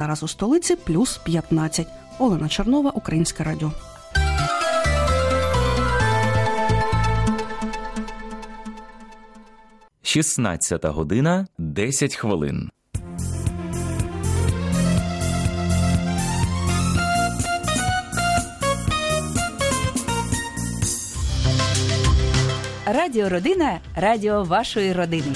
Зараз у столиці плюс 15. Олена Чернова, Українське радіо. Шістнадцята година десять хвилин. Радіо Родина радіо вашої родини.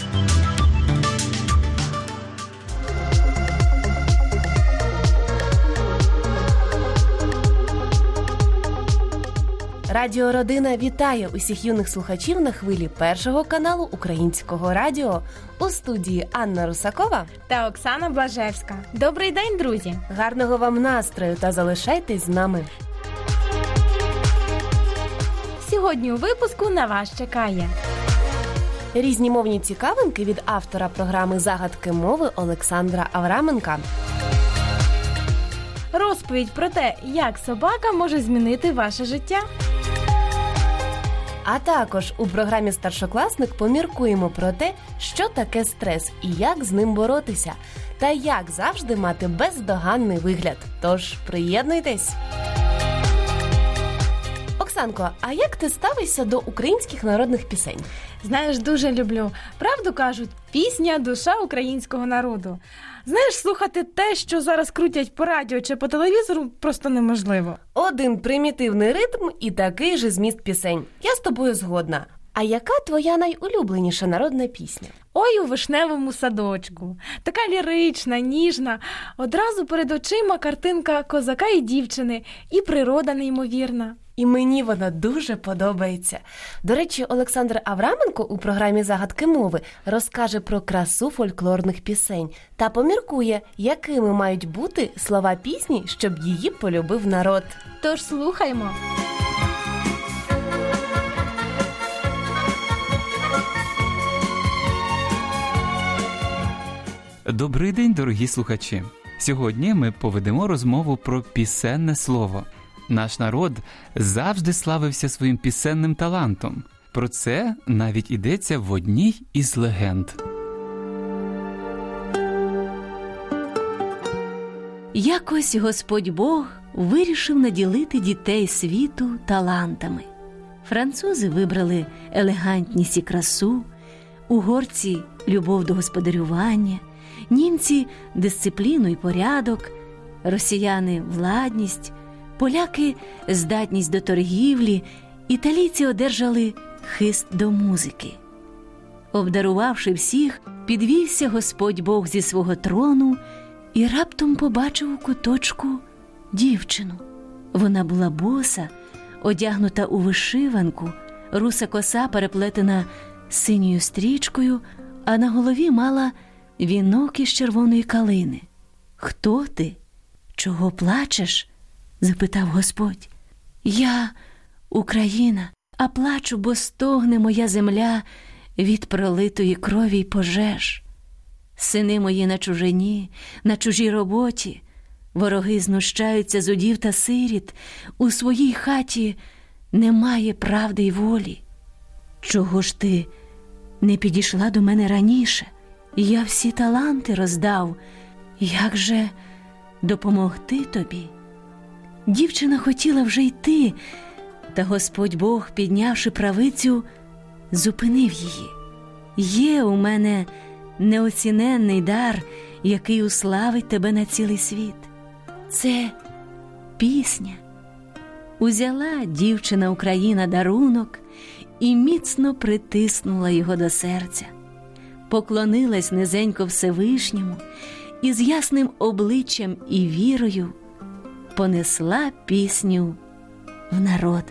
Радіо Родина вітає усіх юних слухачів на хвилі першого каналу Українського радіо у студії Анна Русакова та Оксана Блажевська. Добрий день, друзі! Гарного вам настрою та залишайтесь з нами. Сьогодні у випуску на вас чекає різні мовні цікавинки від автора програми Загадки мови Олександра Авраменка. Розповідь про те, як собака може змінити ваше життя. А також у програмі Старшокласник поміркуємо про те, що таке стрес і як з ним боротися, та як завжди мати бездоганний вигляд. Тож приєднуйтесь! Оксанко, а як ти ставишся до українських народних пісень? Знаєш, дуже люблю. Правду кажуть, пісня душа українського народу. Знаєш, слухати те, що зараз крутять по радіо чи по телевізору, просто неможливо. Один примітивний ритм і такий же зміст пісень. Я з тобою згодна. А яка твоя найулюбленіша народна пісня? Ой у вишневому садочку. Така лірична, ніжна. Одразу перед очима картинка козака і дівчини, і природа неймовірна. І мені вона дуже подобається. До речі, Олександр Авраменко у програмі Загадки мови розкаже про красу фольклорних пісень та поміркує, якими мають бути слова пісні, щоб її полюбив народ. Тож слухаймо. Добрий день, дорогі слухачі. Сьогодні ми поведемо розмову про пісенне слово. Наш народ завжди славився своїм пісенним талантом. Про це навіть йдеться в одній із легенд. Якось Господь Бог вирішив наділити дітей світу талантами. Французи вибрали елегантність і красу, угорці любов до господарювання, німці дисципліну і порядок, росіяни владність, поляки здатність до торгівлі, італійці одержали хист до музики. Обдарувавши всіх, підвівся Господь Бог зі свого трону і раптом побачив у куточку дівчину. Вона була боса, одягнута у вишиванку, руса коса переплетена синьою стрічкою, а на голові мала вінок із червоної калини. Хто ти? Чого плачеш? Запитав Господь. Я Україна, а плачу, бо стогне моя земля від пролитої крові й пожеж. Сини мої на чужині, на чужій роботі, вороги знущаються з удів та сиріт, у своїй хаті немає правди й волі. Чого ж ти не підійшла до мене раніше? Я всі таланти роздав, як же допомогти тобі? Дівчина хотіла вже йти, та Господь Бог, піднявши правицю, зупинив її. Є у мене неоціненний дар, який уславить тебе на цілий світ. Це пісня. Узяла дівчина Україна дарунок і міцно притиснула його до серця, поклонилась низенько Всевишньому і з ясним обличчям і вірою понесла пісню в народ.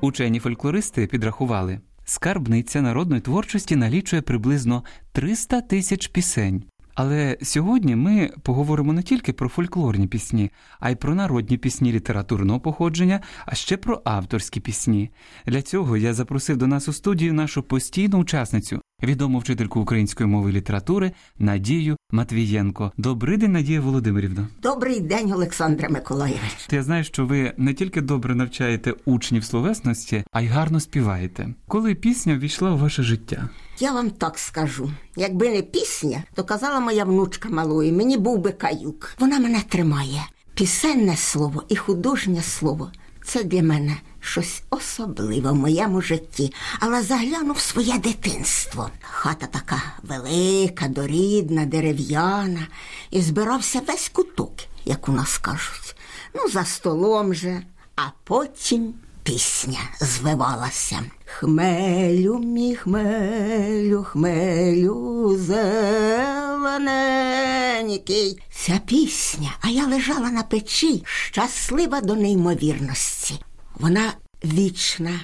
Учені фольклористи підрахували, скарбниця народної творчості налічує приблизно 300 тисяч пісень. Але сьогодні ми поговоримо не тільки про фольклорні пісні, а й про народні пісні літературного походження, а ще про авторські пісні. Для цього я запросив до нас у студію нашу постійну учасницю, відому вчительку української мови і літератури Надію Матвієнко. Добрий день, Надія Володимирівна. Добрий день, Олександре Миколаєвич. Я знаю, що ви не тільки добре навчаєте учнів словесності, а й гарно співаєте. Коли пісня ввійшла у ваше життя? Я вам так скажу: якби не пісня, то казала моя внучка малої, мені був би каюк. Вона мене тримає. Пісенне слово і художнє слово це для мене щось особливе в моєму житті. Але загляну в своє дитинство. Хата така велика, дорідна, дерев'яна, і збирався весь куток, як у нас кажуть. Ну, за столом же, а потім пісня звивалася. Хмелю, мій хмелю, хмелю зелененький. Ця пісня, а я лежала на печі, щаслива до неймовірності. Вона вічна,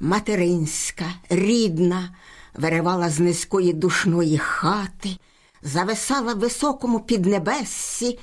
материнська, рідна, виривала з низької душної хати, зависала в високому піднебессі,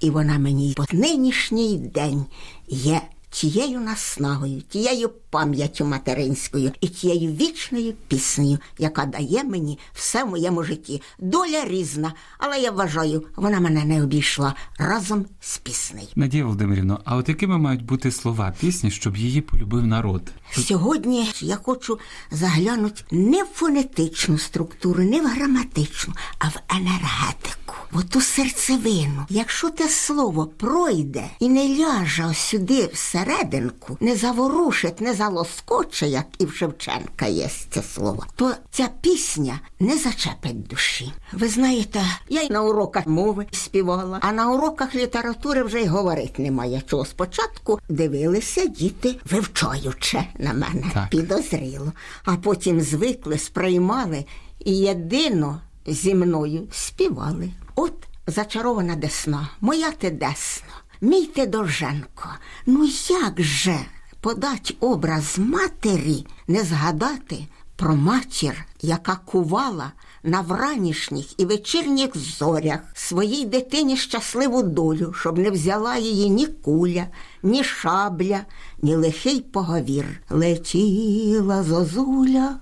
і вона мені по нинішній день є тією наснагою, тією пам'яттю материнською і тією вічною піснею, яка дає мені все в моєму житті. Доля різна, але я вважаю, вона мене не обійшла разом з піснею. Надія Володимирівна, а от якими мають бути слова пісні, щоб її полюбив народ? Сьогодні я хочу заглянути не в фонетичну структуру, не в граматичну, а в енергетику, в ту серцевину. Якщо те слово пройде і не ляже ось сюди всерединку, не заворушить, не залоскоче, як і в Шевченка є це слово, то ця пісня не зачепить душі. Ви знаєте, я й на уроках мови співала, а на уроках літератури вже й говорити немає чого. Спочатку дивилися діти, вивчаючи на мене Так. підозріло, а потім звикли, сприймали і єдино зі мною співали. От зачарована десна, моя ти десна, мій ти Довженко. Ну як же подать образ матері, не згадати про матір, яка кувала на вранішніх і вечірніх зорях своїй дитині щасливу долю, щоб не взяла її ні куля, ні шабля, ні лихий поговір. Летіла зозуля.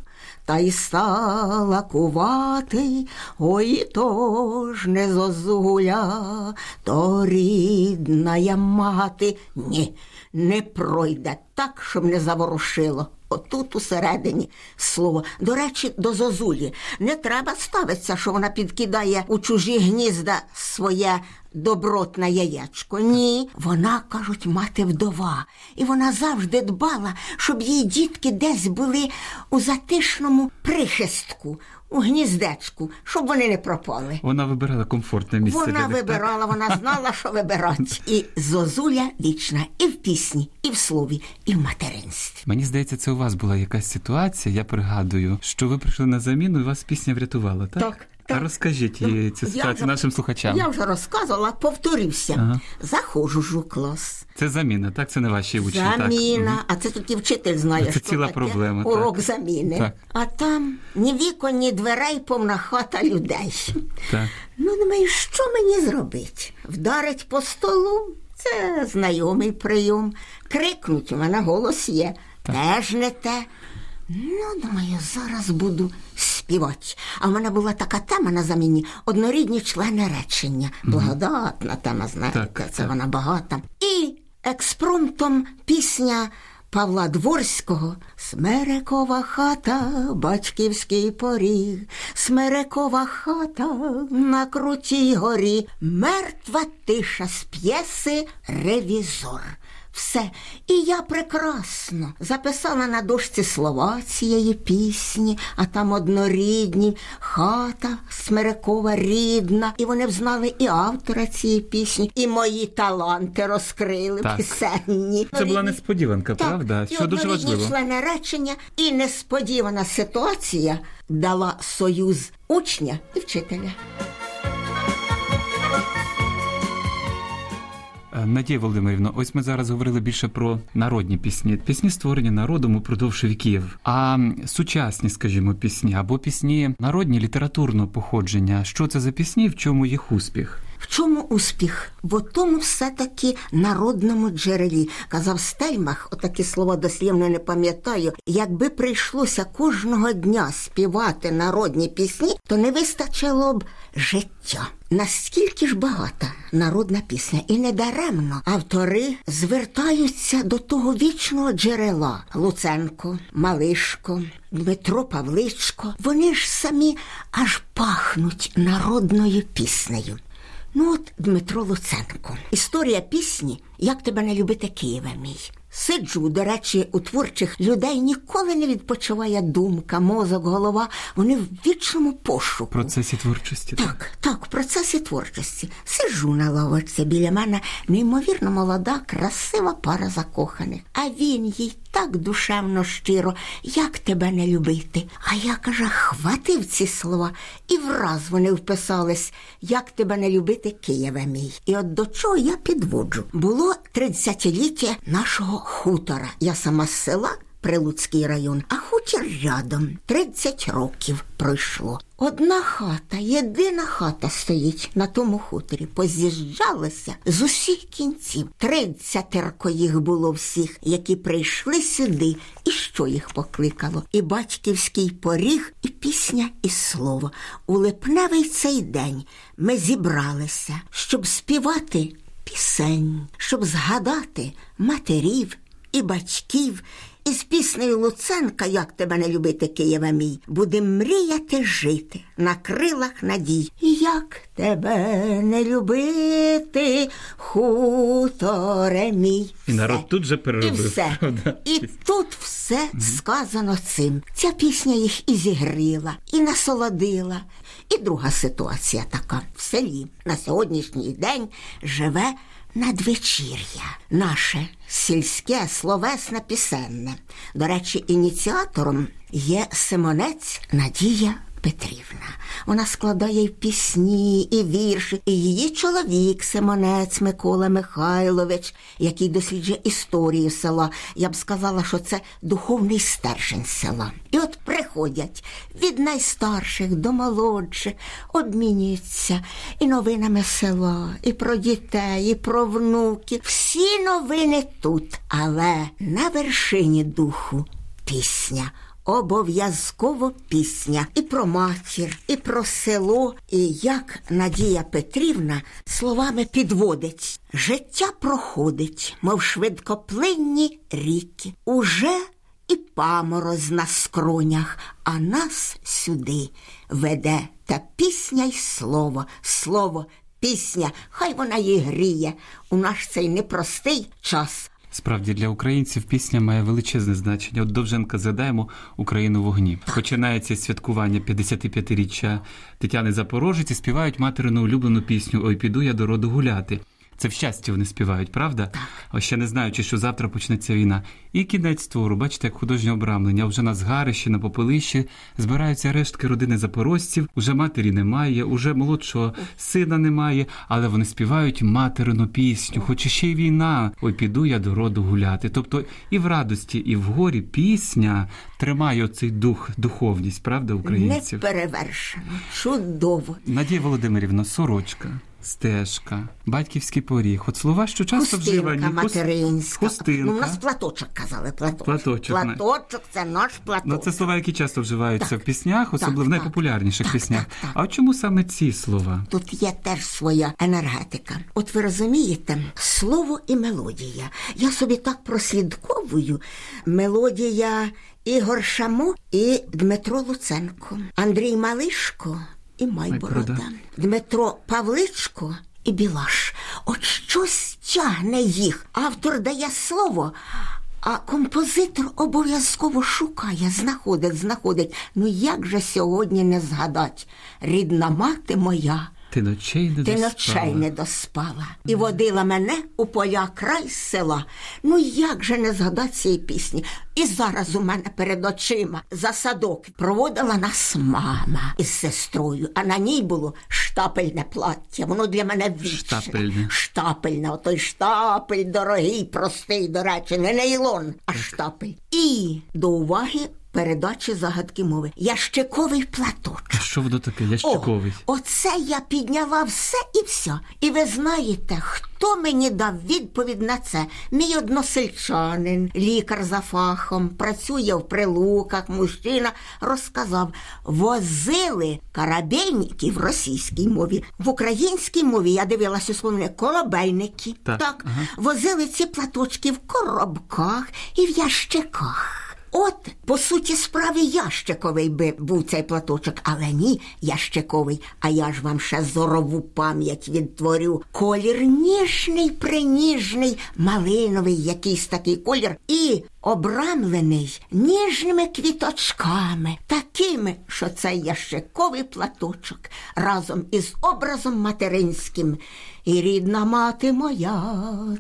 Та й стала кувати, ой, то не зозуля, то рідна я мати. Ні, не пройде так, щоб не заворушило. Отут усередині слово. До речі, до зозулі не треба ставитися, що вона підкидає у чужі гнізда своє добротне яєчко. Ні, вона, кажуть, мати вдова. І вона завжди дбала, щоб її дітки десь були у затишному прихистку, у гніздечку, щоб вони не пропали. Вона вибирала комфортне місце. Вона для вибирала, вона знала, що вибирати. І зозуля вічна і в пісні, і в слові, і в материнстві. Мені здається, це у вас була якась ситуація. Я пригадую, що ви прийшли на заміну, і вас пісня врятувала, так? Так, так. розкажіть її цю ситуацію вже- нашим слухачам. Я вже розказувала, повторюся. Ага. Заходжу у клас. Це заміна, так? Це не ваші учні. Заміна, Так. а це тільки вчитель знає, Це що ціла таке проблема, урок так. заміни. Так. А там ні вікон, ні дверей, повна хата людей. Так. Ну, думаю, що мені зробити? Вдарить по столу це знайомий прийом. Крикнуть, у мене голос є. Теж не те. Ну, думаю, зараз буду співати. А в мене була така тема на заміні однорідні члени речення. Благодатна тема, знаєте, Так, це так. вона багата. І експромтом пісня Павла Дворського Смерекова хата, батьківський поріг, Смерекова хата на крутій горі, мертва тиша з п'єси Ревізор. Все. І я прекрасно записала на дошці слова цієї пісні, а там однорідні, хата Смерекова рідна. І вони взнали і автора цієї пісні, і мої таланти розкрили Так. пісенні. Це була несподіванка, Так, правда? і Що дуже важливо. члени речення, і несподівана ситуація дала союз учня і вчителя. Надія Володимирівна, ось ми зараз говорили більше про народні пісні, пісні створені народом упродовж віків. А сучасні, скажімо, пісні або пісні народні літературного походження. Що це за пісні? В чому їх успіх? В чому успіх? В тому все-таки народному джерелі. Казав Стельмах, отакі слова дослівно не пам'ятаю. Якби прийшлося кожного дня співати народні пісні, то не вистачило б життя. Наскільки ж багата народна пісня, і недаремно автори звертаються до того вічного джерела Луценко, Малишко, Дмитро Павличко. Вони ж самі аж пахнуть народною піснею. Ну от Дмитро Луценко. Історія пісні Як тебе не любити Києве мій. Сиджу, до речі, у творчих людей ніколи не відпочиває думка, мозок, голова. Вони в вічному пошуку. В процесі творчості. Так, так, в процесі творчості. Сиджу на лавочці біля мене неймовірно молода, красива пара закоханих. А він їй так душевно щиро, як тебе не любити. А я каже, хватив ці слова, і враз вони вписались, як тебе не любити, Києве мій. І от до чого я підводжу. Було 30-ліття нашого хутора. Я сама з села. Прилуцький район, а хутір рядом 30 років пройшло. Одна хата, єдина хата стоїть на тому хуторі. Поз'їжджалися з усіх кінців. Тридцятерко їх було всіх, які прийшли сюди, і що їх покликало? І батьківський поріг, і пісня, і слово. У липневий цей день ми зібралися, щоб співати пісень, щоб згадати матерів і батьків. Із піснею Луценка, як тебе не любити, Києва мій, будем мріяти жити на крилах надій. Як тебе не любити, хуторе мій. І народ Все. тут же переробив, І все. правда? І тут все сказано цим. Ця пісня їх і зігріла, і насолодила. І друга ситуація така в селі на сьогоднішній день живе надвечір'я, наше сільське словесне пісенне. До речі, ініціатором є Симонець Надія Петрівна. Вона складає і пісні, і вірші, і її чоловік Симонець Микола Михайлович, який досліджує історію села. Я б сказала, що це духовний стержень села. І от приходять від найстарших до молодших, обмінюються і новинами села, і про дітей, і про внуків. Всі новини тут, але на вершині духу пісня. Обов'язково пісня і про матір, і про село, і як Надія Петрівна словами підводить. Життя проходить, мов швидкоплинні ріки. Уже і памороз на скронях, а нас сюди веде та пісня й слово, слово, пісня, хай вона її гріє у наш цей непростий час. Справді для українців пісня має величезне значення. От Довженка згадаємо Україну в огні. Починається святкування 55-річчя Тетяни Запорожець і співають материну улюблену пісню Ой, піду я до роду гуляти. Це в щасті вони співають, правда? Так. Ще не знаючи, що завтра почнеться війна. І кінець твору, бачите, як художнє обрамлення. Вже на згарищі, на попелищі збираються рештки родини запорожців. Уже матері немає, уже молодшого сина немає, але вони співають материну пісню, хоч ще й війна. Ой, піду я до роду гуляти. Тобто і в радості, і в горі пісня тримає оцей дух, духовність, правда, українців. Неперевершено, чудово. Надія Володимирівна, сорочка. Стежка, батьківський поріг. От слова, що часто вживані. Хустинка Хус- материнська. Хустинка. Ну, у нас платочок казали, платочок. Платочок, не. Платочок це наш платочок. Ну, це слова, які часто вживаються в піснях, особливо в так, найпопулярніших так, піснях. так, так. А от чому саме ці слова? Тут є теж своя енергетика. От ви розумієте, слово і мелодія. Я собі так прослідковую. Мелодія Ігор Шамо і Дмитро Луценко, Андрій Малишко і Майборода, Майборода. Дмитро Павличко і Білаш. От щось тягне їх. Автор дає слово. А композитор обов'язково шукає, знаходить, знаходить. Ну як же сьогодні не згадать? Рідна мати моя, Ти ночей не ти доспала. ночей не доспала і водила мене у поля край села. Ну як же не згадати цієї пісні? І зараз у мене перед очима за садок проводила нас мама із сестрою, а на ній було штапельне плаття. Воно для мене вічне. Штапельне. Штапельне, отой штапель дорогий, простий, до речі, не нейлон, а штапель. І до уваги передачі загадки мови. Ящиковий платочок. Що воно таке? Ящиковий. О, оце я підняла все і все. І ви знаєте, хто мені дав відповідь на це? Мій односельчанин, лікар за фахом, працює в прилуках, мужчина розказав, возили карабельники в російській мові. В українській мові я дивилася словне корабельники. Так, ага. возили ці платочки в коробках і в ящиках. От, по суті, справи ящиковий би був цей платочок, але ні, ящиковий. А я ж вам ще зорову пам'ять відтворю. Колір ніжний, приніжний, малиновий якийсь такий колір, і обрамлений ніжними квіточками, такими, що цей ящиковий платочок разом із образом материнським. І рідна мати моя,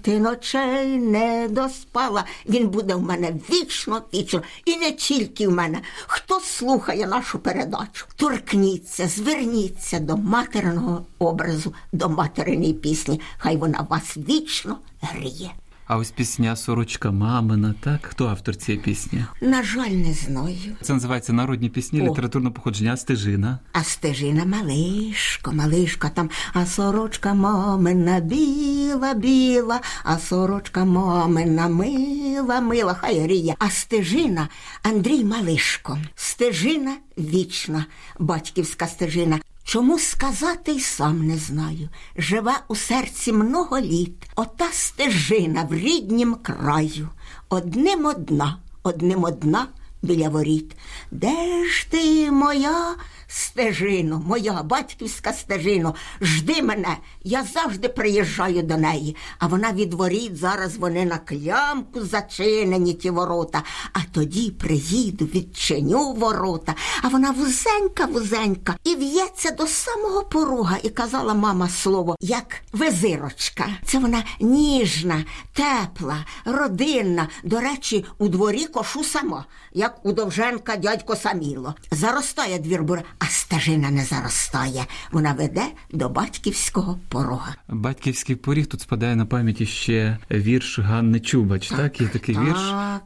ти ночей не доспала. Він буде в мене вічно, вічно. І не тільки в мене. Хто слухає нашу передачу, торкніться, зверніться до материного образу, до материної пісні. Хай вона вас вічно гріє. А ось пісня Сорочка мамина, так? Хто автор цієї пісні? На жаль, не знаю. Це називається народні пісні О. літературного походження а стежина. А стежина малишко, малишко там, а сорочка мамина біла, біла, а сорочка мамина мила, мила, хай гріє. А стежина Андрій Малишко, стежина вічна, батьківська стежина. Чому сказати й сам не знаю. Живе у серці много літ, ота стежина в ріднім краю. Одним одна, одним одна біля воріт. Де ж ти, моя стежино, моя батьківська стежино, жди мене, я завжди приїжджаю до неї, а вона від воріт, зараз вони на клямку зачинені ті ворота, а тоді приїду, відчиню ворота, а вона вузенька, вузенька, і в'ється до самого порога, і казала мама слово, як визирочка. Це вона ніжна, тепла, родинна. До речі, у дворі кошу сама, як у Довженка дядько Саміло. Заростає двір бура, а стежина не заростає. Вона веде до батьківського порога. Батьківський поріг тут спадає на пам'яті ще вірш Ганни Чубач. Так, є такий так, вірш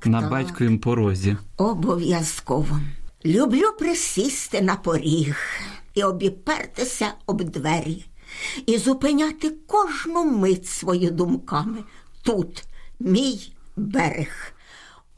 на так. батьковім порозі. Обов'язково. Люблю присісти на поріг і обіпертися об двері, і зупиняти кожну мить свою думками. Тут мій берег.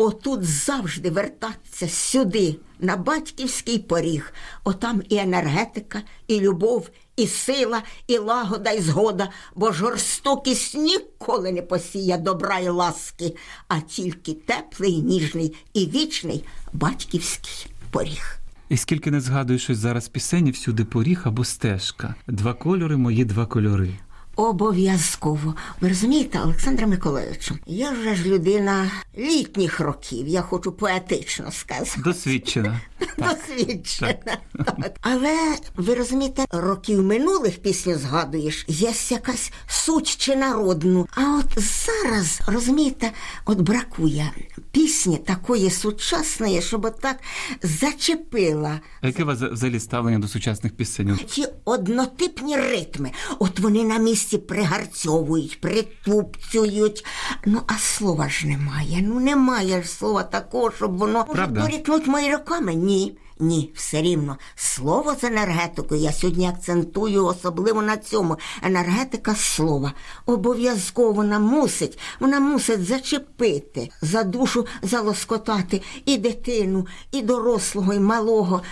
Отут завжди вертатися сюди, на батьківський поріг. Отам і енергетика, і любов, і сила, і лагода, і згода, бо жорстокість ніколи не посіє добра і ласки, а тільки теплий, ніжний і вічний батьківський поріг. І скільки не згадуєш зараз пісень, всюди поріг або стежка. Два кольори, мої два кольори. Обов'язково. Ви розумієте, Олександра Миколаївичу, я вже ж людина літніх років, я хочу поетично сказати. Досвідчена. Досвідчена. Так. Але ви розумієте, років минулих пісню згадуєш, є якась суть чи народну. А от зараз, розумієте, от бракує пісні такої сучасної, щоб так зачепила А яке у вас взагалі ставлення до сучасних пісень? ті однотипні ритми. От вони на місці пригарцьовують, притупцюють. Ну, а слова ж немає. Ну немає ж слова такого, щоб воно Правда? дорікнуть мої роками. Ні. Ні, все рівно. Слово з енергетикою я сьогодні акцентую особливо на цьому. Енергетика слова. Обов'язково вона мусить, вона мусить зачепити, за душу залоскотати і дитину, і дорослого, і малого.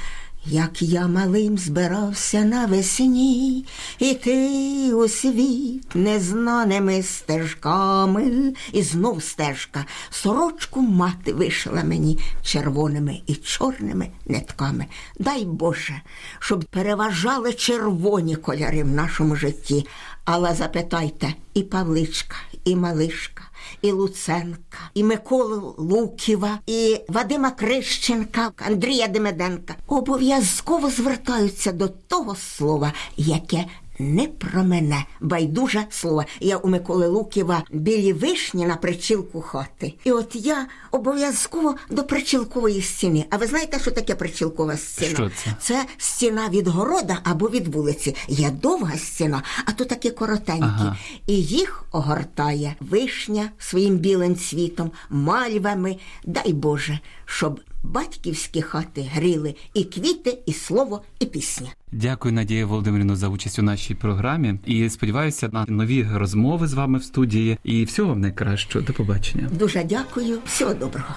Як я малим збирався навесні, іти у світ незнаними стежками, і знов стежка. Сорочку мати вишила мені червоними і чорними нитками. Дай Боже, щоб переважали червоні кольори в нашому житті. Але запитайте і Павличка, і Малишка, і Луценка, і Миколу Луківа, і Вадима Крищенка, Андрія Демеденка обов'язково звертаються до того слова, яке не про мене, байдуже слово. Я у Миколи Луківа білі вишні на причілку хати. І от я обов'язково до причілкової стіни. А ви знаєте, що таке причілкова стіна? Що це? Це стіна від города або від вулиці. Є довга стіна, а то такі коротенькі. Ага. І їх огортає вишня своїм білим цвітом, мальвами. Дай Боже, щоб батьківські хати гріли і квіти, і слово, і пісня. Дякую, Надія Володимирівна, за участь у нашій програмі. І сподіваюся на нові розмови з вами в студії. І всього вам найкращого. До побачення. Дуже дякую, всього доброго.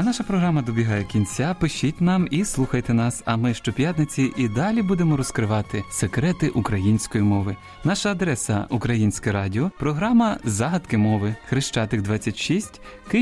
А наша програма добігає кінця. Пишіть нам і слухайте нас. А ми щоп'ятниці і далі будемо розкривати секрети української мови. Наша адреса Українське Радіо, програма Загадки мови Хрещатик 26, Київ.